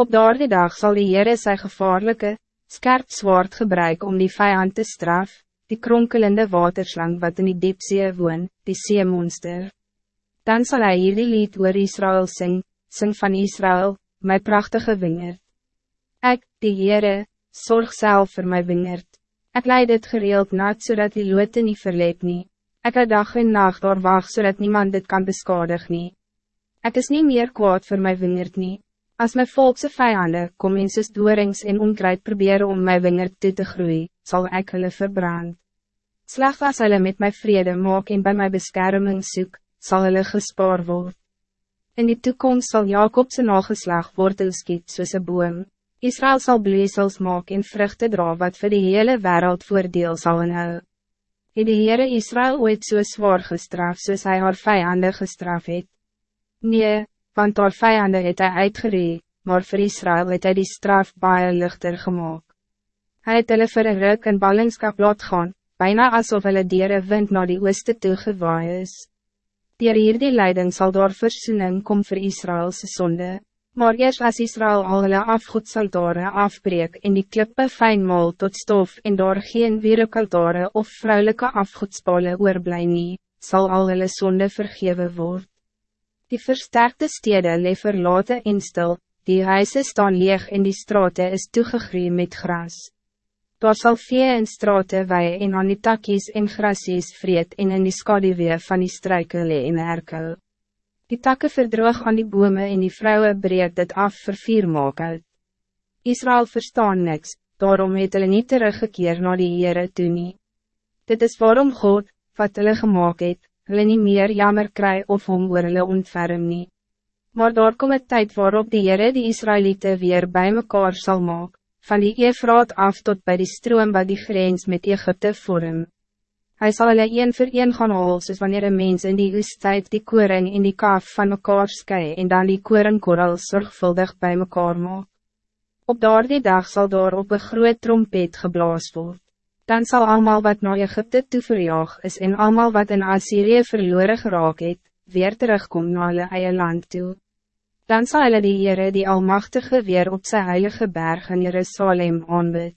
Op daardie dag zal die Heere sy gevaarlijke, skerp zwaard gebruik om die vijand te straf, die kronkelende waterslang wat in die diepzee woon, die zeemonster. Dan zal hij hier die lied oor Israël sing, sing van Israël, my prachtige wingerd. Ik, die Heere, zorg zelf voor my wingerd. Ik leid dit gereeld nat zodat die loote niet verleep nie. Ik het dag en nacht doorwacht zodat niemand dit kan beskadig nie. Ik is niet meer kwaad voor my wingerd nie. As my volkse vijanden kom in soos doorings en onkruid proberen om my wingerd toe te groeien, zal ik hulle verbrand. Slag as hulle met my vrede maak en bij my beskerming soek, sal hulle gespaar word. In die toekomst zal Jacobse nageslag wortel skiet soos een boom. Israël zal bloeisels maak en vruchten dra wat voor de hele wereld voordeel zal inhou. Het die Heere Israël ooit so zwaar gestraf soos hy haar vijanden gestraf het? Nee, want haar vijanden het hy uitgeree, maar voor Israël het hy die straf baie lichter gemaakt. Hij het hulle vir een ruk en ballingskap laat gaan, bijna alsof hulle dier een wind naar die ooste toe gewaai is. Dier hierdie leiding zal door versoening kom vir Israëlse zonde. Maar eerst als Israël al hulle afgoedsaltare afbreek en die klippe fijnmal tot stof en door geen wereldaltare of vrouwelijke afgoedspale oorblij nie, sal al hulle sonde vergeven word. Die versterkte steden leef verlaten en stil, die huise staan leeg en die straten is toegegroeid met gras. Daar sal vee en strate wei en aan die takkies en grasies vreet en in die skadewee van die struikel en herkel. Die takke verdroog aan die bome en die vrouwen breed dit af vir vier maak uit. Israël verstaan niks, daarom het hulle nie teruggekeer na die Heere toe nie. Dit is waarom God, wat hulle gemaakt het, hulle nie meer jammer kry of hom oor hulle ontferm nie. Maar daar kom het tijd waarop die Heere die Israëlieten weer bij mekaar zal maken van die Efraat af tot bij die stroom wat die grens met Egypte vorm. Hij zal hulle een voor een gaan hol, soos wanneer een mens in die oestijd die koring en die kaaf van mekaar skei en dan die koringkorrel zorgvuldig bij mekaar maak. Op daardie dag zal daar op een groot trompet geblaas word. Dan zal allemaal wat naar Egypte toe verjaag is en allemaal wat in Assyrië verloren geraak het, weer terugkom naar hulle eie land toe dan zal hulle die Heere die Almachtige weer op zijn heilige berg in Jerusalem aanbid.